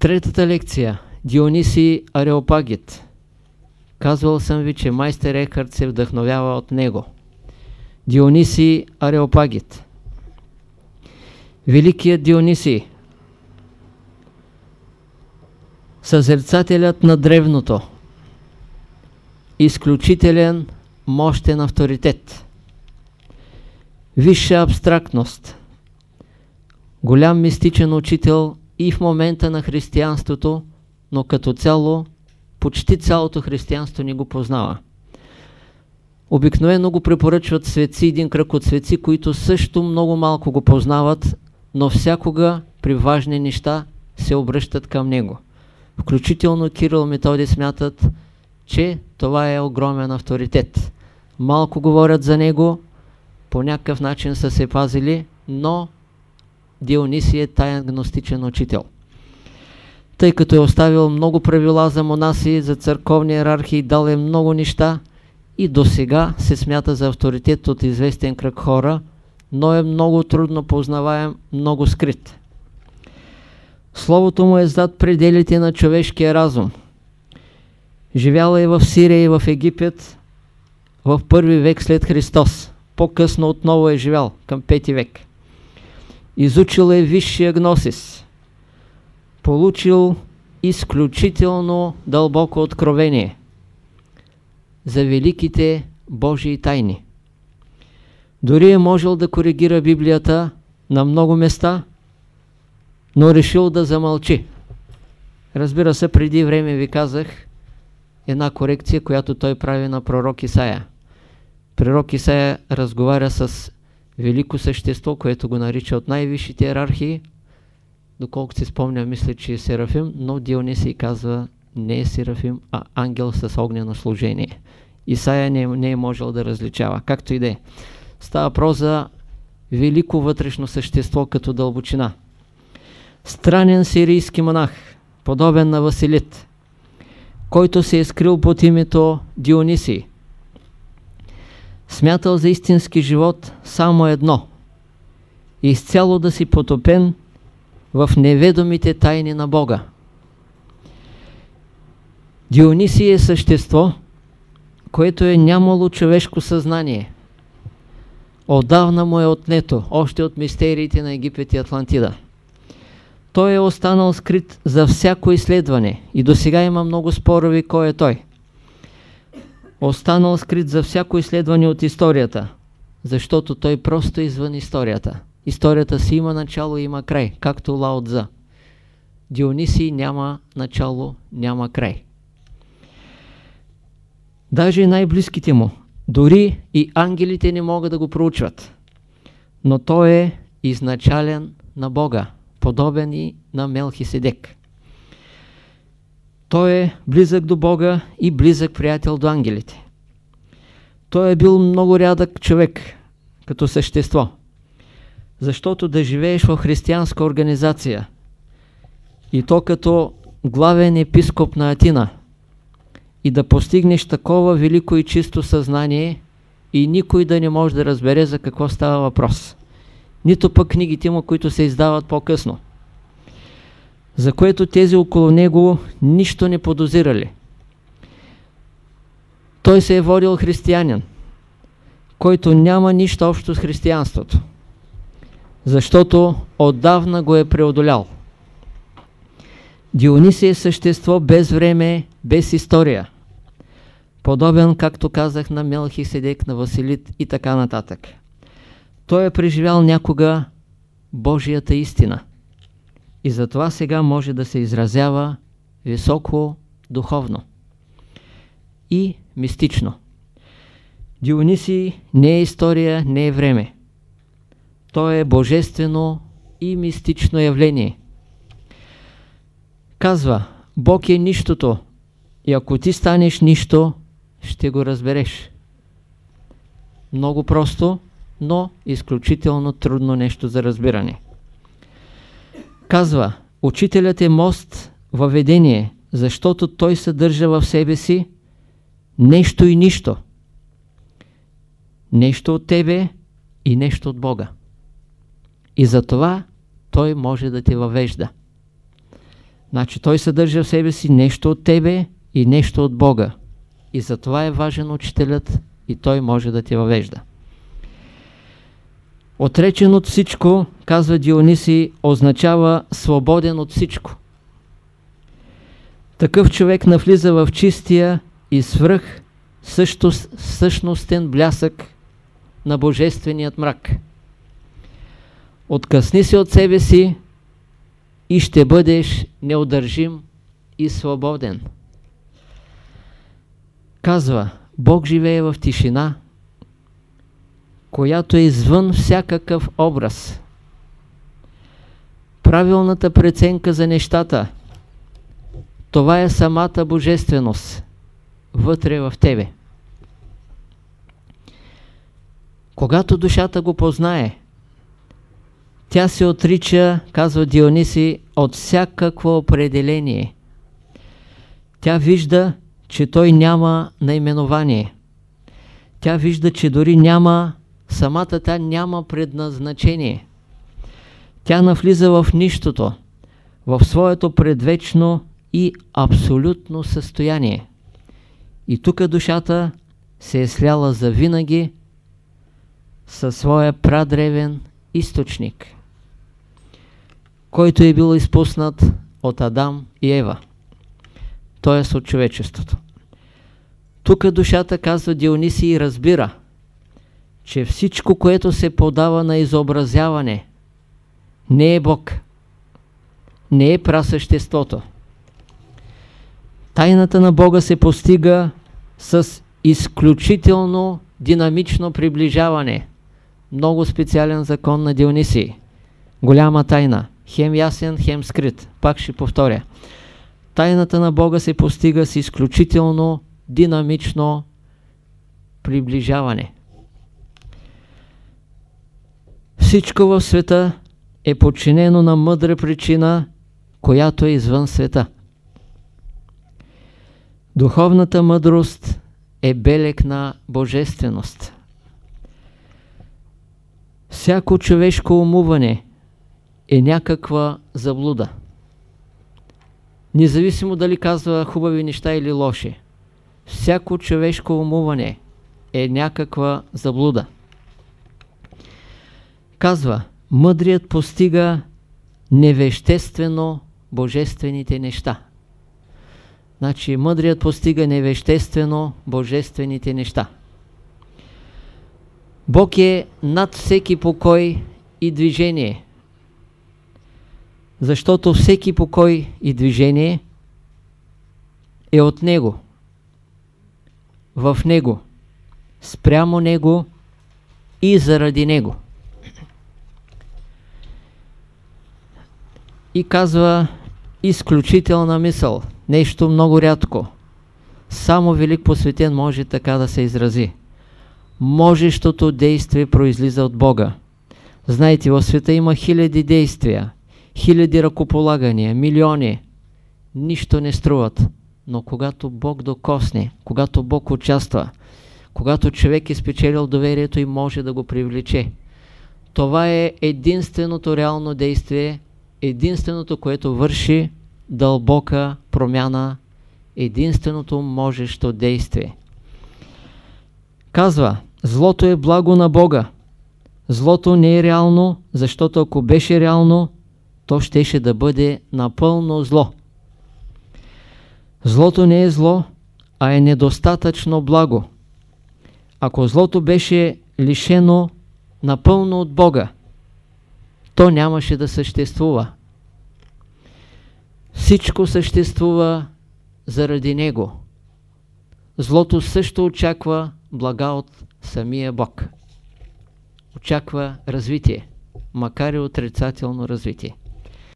Третата лекция. Дионисий Ареопагит. Казвал съм ви, че майстер Екард се вдъхновява от него. Дионисий Ареопагит. Великият Дионисий. Съзерцателят на древното. Изключителен, мощен авторитет. Висша абстрактност. Голям мистичен учител и в момента на християнството, но като цяло, почти цялото християнство ни го познава. Обикновено го препоръчват светци, един кръг от светци, които също много малко го познават, но всякога при важни неща се обръщат към него. Включително Кирил Методи смятат, че това е огромен авторитет. Малко говорят за него, по някакъв начин са се пазили, но Дионисий е таен гностичен учител. Тъй като е оставил много правила за монаси, за църковни иерархии, дал е много неща и до сега се смята за авторитет от известен кръг хора, но е много трудно познаваем, много скрит. Словото му е зад пределите на човешкия разум. Живяла е в Сирия и в Египет в първи век след Христос. По-късно отново е живял, към пети век. Изучил е висшия гносис. Получил изключително дълбоко откровение за великите Божии тайни. Дори е можел да коригира Библията на много места, но решил да замълчи. Разбира се, преди време ви казах една корекция, която той прави на пророк Исаия. Пророк Исаия разговаря с велико същество, което го нарича от най-висшите иерархии. Доколкото си спомня, мисля, че е Серафим, но Дионисий казва не е Серафим, а ангел с огнено служение. Исаия не, не е можел да различава, както и да е. Става про за велико вътрешно същество като дълбочина. Странен сирийски монах, подобен на Василит, който се е скрил под името Дионисий. Смятал за истински живот само едно – изцяло да си потопен в неведомите тайни на Бога. Дионисий е същество, което е нямало човешко съзнание. Отдавна му е отнето, още от мистериите на Египет и Атлантида. Той е останал скрит за всяко изследване и до сега има много спорови кой е той. Останал скрит за всяко изследване от историята, защото той просто е извън историята. Историята си има начало и има край, както Лао Цза. Дионисий няма начало, няма край. Даже и най-близките му, дори и ангелите не могат да го проучват. Но той е изначален на Бога, подобен и на Мелхиседек. Той е близък до Бога и близък приятел до ангелите. Той е бил много рядък човек, като същество. Защото да живееш в християнска организация и то като главен епископ на Атина и да постигнеш такова велико и чисто съзнание и никой да не може да разбере за какво става въпрос. Нито пък книгите му, които се издават по-късно за което тези около него нищо не подозирали. Той се е водил християнин, който няма нищо общо с християнството, защото отдавна го е преодолял. Дионисий е същество без време, без история. Подобен, както казах, на Мелхиседек, на Василит и така нататък. Той е преживял някога Божията истина. И затова сега може да се изразява високо духовно и мистично. Дионисий не е история, не е време. То е божествено и мистично явление. Казва, Бог е нищото и ако ти станеш нищо, ще го разбереш. Много просто, но изключително трудно нещо за разбиране. Казва, учителят е мост във ведение, защото той съдържа в себе си нещо и нищо. Нещо от тебе и нещо от Бога. И затова той може да те въвежда. Значи той съдържа в себе си нещо от тебе и нещо от Бога. И затова е важен учителят и той може да те въвежда. Отречен от всичко, казва Диониси, означава свободен от всичко. Такъв човек навлиза в чистия и свръх също, същностен блясък на божественият мрак. Откъсни се от себе си и ще бъдеш неудържим и свободен. Казва, Бог живее в тишина, която е извън всякакъв образ. Правилната преценка за нещата, това е самата божественост вътре в тебе. Когато душата го познае, тя се отрича, казва Диониси, от всякакво определение. Тя вижда, че той няма наименование. Тя вижда, че дори няма, самата тя няма предназначение. Тя навлиза в нищото, в своето предвечно и абсолютно състояние. И тук душата се е сляла за винаги със своя прадревен източник, който е бил изпуснат от Адам и Ева, т.е. от човечеството. Тук душата, казва Диониси, и разбира, че всичко, което се подава на изобразяване, не е Бог, не е прасъществото. Тайната на Бога се постига с изключително динамично приближаване. Много специален закон на Дионисий. Голяма тайна. Хем ясен, хем скрит. Пак ще повторя. Тайната на Бога се постига с изключително динамично приближаване. Всичко в света е подчинено на мъдра причина, която е извън света. Духовната мъдрост е белег на божественост. Всяко човешко умуване е някаква заблуда. Независимо дали казва хубави неща или лоши. Всяко човешко умуване е някаква заблуда. Казва, мъдрият постига невеществено божествените неща. Значи мъдрият постига невеществено божествените неща. Бог е над всеки покой и движение. Защото всеки покой и движение е от Него. В Него. Спрямо Него и заради Него. И казва изключителна мисъл – нещо много рядко. Само велик посветен може така да се изрази. Можещото действие произлиза от Бога. Знаете, в света има хиляди действия, хиляди ръкополагания, милиони. Нищо не струват. Но когато Бог докосне, когато Бог участва, когато човек е спечелил доверието и може да го привлече, това е единственото реално действие, единственото, което върши дълбока промяна, единственото можещо действие. Казва, злото е благо на Бога. Злото не е реално, защото ако беше реално, то щеше да бъде напълно зло. Злото не е зло, а е недостатъчно благо. Ако злото беше лишено напълно от Бога, то нямаше да съществува. Всичко съществува заради него. Злото също очаква блага от самия Бог. Очаква развитие, макар и отрицателно развитие.